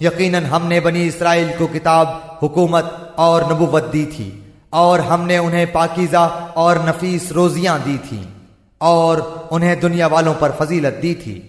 یقیناً ہم نے بنی اسرائیل کو کتاب، حکومت اور نبوت دی تھی، اور ہم نے انہیں پاکیزہ اور نفیس روزیاں دی تھیں، اور انہیں دنیا والوں پر فضیلت دی تھی۔